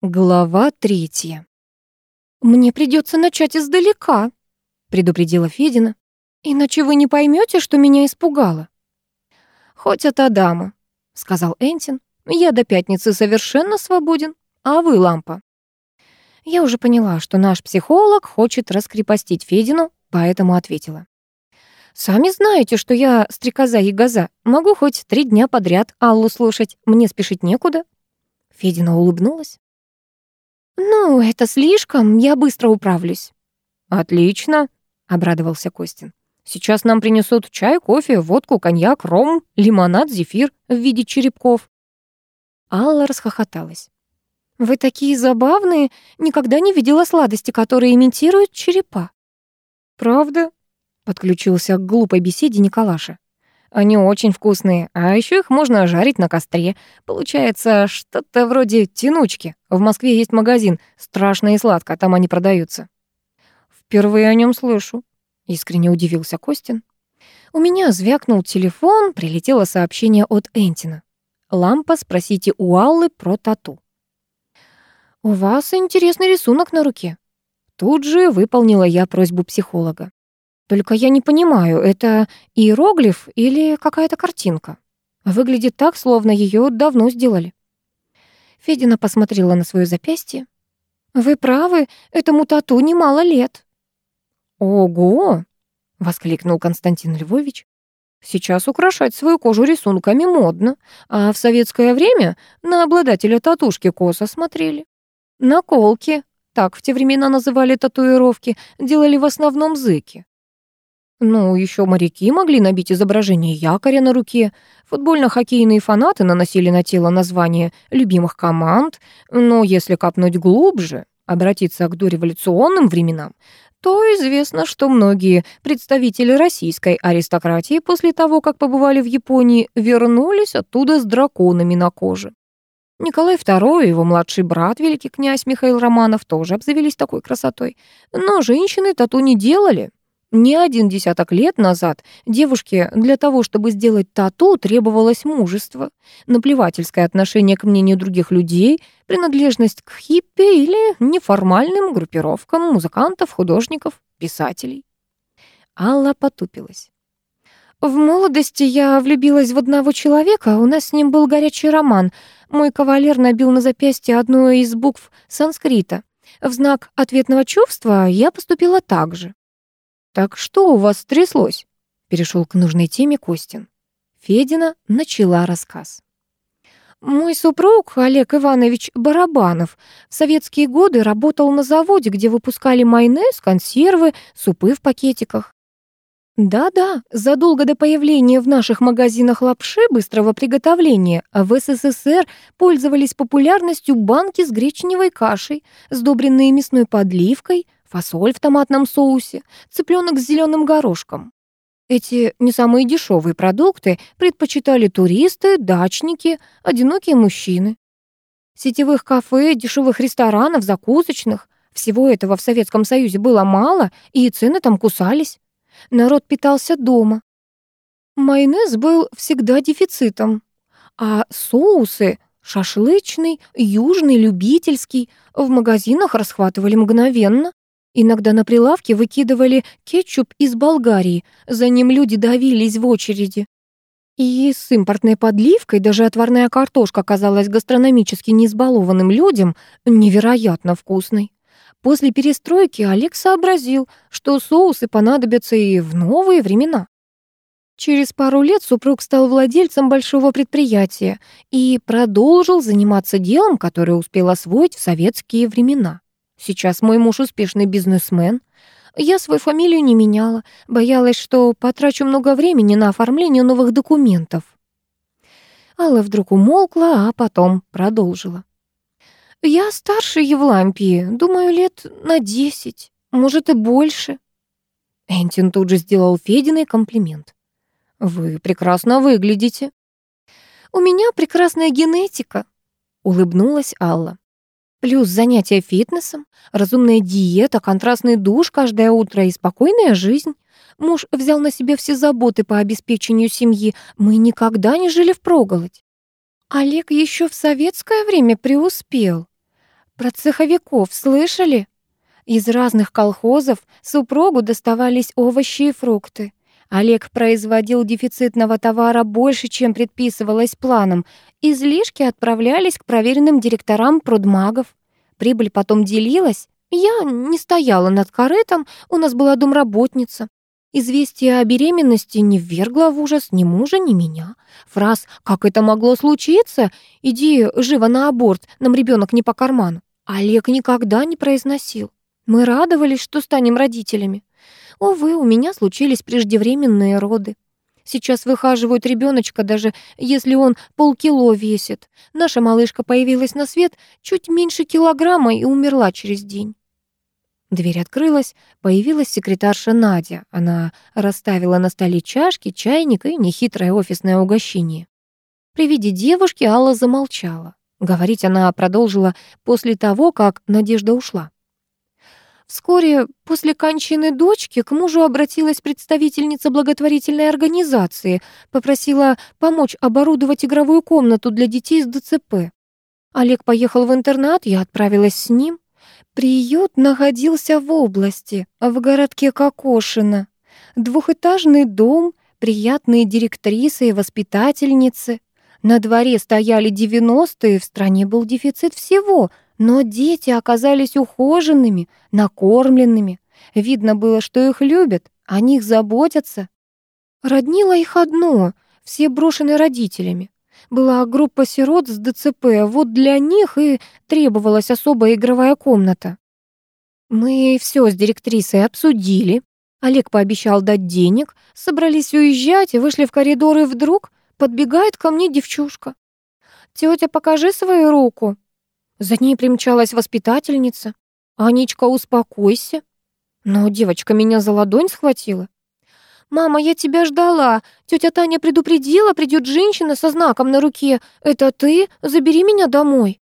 Глава третья. «Мне придется начать издалека», — предупредила Федина. «Иначе вы не поймете, что меня испугало». «Хоть от Адама», — сказал Энтин. «Я до пятницы совершенно свободен, а вы, Лампа». Я уже поняла, что наш психолог хочет раскрепостить Федину, поэтому ответила. «Сами знаете, что я стрекоза и газа. Могу хоть три дня подряд Аллу слушать. Мне спешить некуда». Федина улыбнулась. «Ну, это слишком, я быстро управлюсь». «Отлично», — обрадовался Костин. «Сейчас нам принесут чай, кофе, водку, коньяк, ром, лимонад, зефир в виде черепков». Алла расхохоталась. «Вы такие забавные, никогда не видела сладости, которые имитируют черепа». «Правда?» — подключился к глупой беседе Николаша. Они очень вкусные, а еще их можно жарить на костре. Получается что-то вроде тянучки. В Москве есть магазин «Страшно и сладко», там они продаются. Впервые о нем слышу, искренне удивился Костин. У меня звякнул телефон, прилетело сообщение от Энтина. Лампа, спросите у Аллы про тату. «У вас интересный рисунок на руке». Тут же выполнила я просьбу психолога. Только я не понимаю, это иероглиф или какая-то картинка? Выглядит так, словно ее давно сделали. Федина посмотрела на свое запястье. «Вы правы, этому тату немало лет». «Ого!» — воскликнул Константин Львович. «Сейчас украшать свою кожу рисунками модно, а в советское время на обладателя татушки косо смотрели. Наколки, так в те времена называли татуировки, делали в основном зыки. Ну, еще моряки могли набить изображение якоря на руке. Футбольно-хоккейные фанаты наносили на тело название любимых команд. Но если копнуть глубже, обратиться к дореволюционным временам, то известно, что многие представители российской аристократии после того, как побывали в Японии, вернулись оттуда с драконами на коже. Николай II и его младший брат, великий князь Михаил Романов, тоже обзавелись такой красотой. Но женщины тату не делали, не один десяток лет назад девушке для того, чтобы сделать тату, требовалось мужество, наплевательское отношение к мнению других людей, принадлежность к хиппи или неформальным группировкам музыкантов, художников, писателей. Алла потупилась. В молодости я влюбилась в одного человека, у нас с ним был горячий роман. Мой кавалер набил на запястье одну из букв санскрита. В знак ответного чувства я поступила так же. «Так что у вас стряслось?» Перешел к нужной теме Костин. Федина начала рассказ. Мой супруг, Олег Иванович Барабанов, в советские годы работал на заводе, где выпускали майонез, консервы, супы в пакетиках. Да-да, задолго до появления в наших магазинах лапши быстрого приготовления в СССР пользовались популярностью банки с гречневой кашей, сдобренные мясной подливкой, фасоль в томатном соусе, цыпленок с зеленым горошком. Эти не самые дешевые продукты предпочитали туристы, дачники, одинокие мужчины. Сетевых кафе, дешевых ресторанов, закусочных — всего этого в Советском Союзе было мало, и цены там кусались. Народ питался дома. Майонез был всегда дефицитом, а соусы — шашлычный, южный, любительский — в магазинах расхватывали мгновенно. Иногда на прилавке выкидывали кетчуп из Болгарии, за ним люди давились в очереди. И с импортной подливкой даже отварная картошка казалась гастрономически неизбалованным людям невероятно вкусной. После перестройки Олег сообразил, что соусы понадобятся и в новые времена. Через пару лет супруг стал владельцем большого предприятия и продолжил заниматься делом, которое успел освоить в советские времена. Сейчас мой муж успешный бизнесмен. Я свою фамилию не меняла, боялась, что потрачу много времени на оформление новых документов. Алла вдруг умолкла, а потом продолжила. «Я старше Евлампии, думаю, лет на десять, может и больше». Энтин тут же сделал Фединой комплимент. «Вы прекрасно выглядите». «У меня прекрасная генетика», — улыбнулась Алла. Плюс занятия фитнесом, разумная диета, контрастный душ каждое утро и спокойная жизнь. Муж взял на себя все заботы по обеспечению семьи. Мы никогда не жили впроголодь. Олег еще в советское время преуспел. Про цеховиков слышали? Из разных колхозов супругу доставались овощи и фрукты. Олег производил дефицитного товара больше, чем предписывалось планом. Излишки отправлялись к проверенным директорам прудмагов. Прибыль потом делилась. Я не стояла над корытом, у нас была домработница. Известие о беременности не ввергло в ужас ни мужа, ни меня. Фраз «Как это могло случиться? Иди живо на аборт, нам ребенок не по карману». Олег никогда не произносил. Мы радовались, что станем родителями. Увы, у меня случились преждевременные роды. Сейчас выхаживают ребеночка, даже если он полкило весит. Наша малышка появилась на свет чуть меньше килограмма и умерла через день. Дверь открылась, появилась секретарша Надя. Она расставила на столе чашки, чайник и нехитрое офисное угощение. При виде девушки Алла замолчала. Говорить она продолжила после того, как Надежда ушла. Вскоре после кончины дочки к мужу обратилась представительница благотворительной организации, попросила помочь оборудовать игровую комнату для детей с ДЦП. Олег поехал в интернат, я отправилась с ним. Приют находился в области, в городке Кокошино. Двухэтажный дом, приятные директрисы и воспитательницы. На дворе стояли девяностые, в стране был дефицит всего, но дети оказались ухоженными, накормленными. Видно было, что их любят, о них заботятся. Роднило их одно — все брошены родителями. Была группа сирот с ДЦП, вот для них и требовалась особая игровая комната. Мы все с директрисой обсудили. Олег пообещал дать денег, собрались уезжать и вышли в коридор, и вдруг подбегает ко мне девчушка. «Тётя, покажи свою руку». За ней примчалась воспитательница. «Анечка, успокойся». Но девочка меня за ладонь схватила. «Мама, я тебя ждала. Тетя Таня предупредила, придет женщина со знаком на руке. Это ты? Забери меня домой».